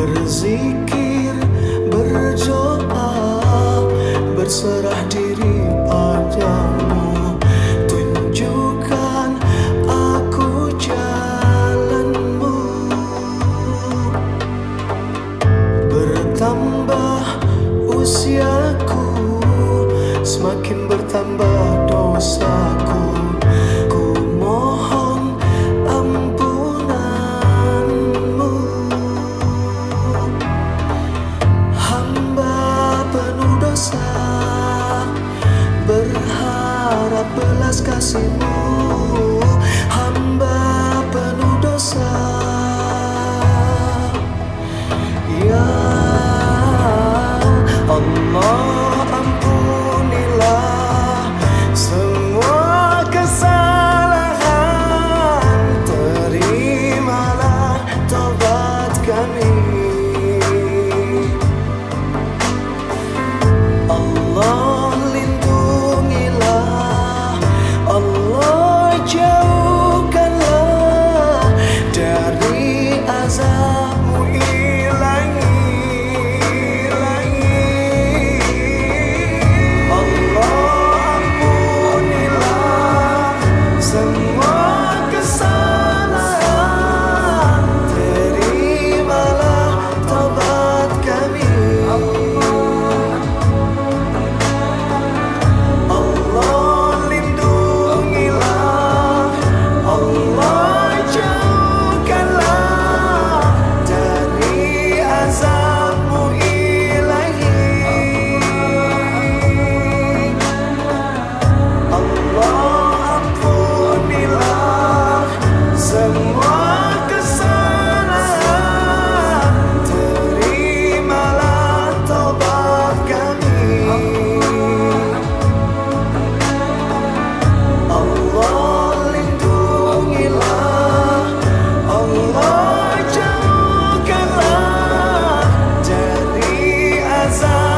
berzikir berdoa berserah diri. kasihmu hamba penuh dosa. Ya Allah. Yes,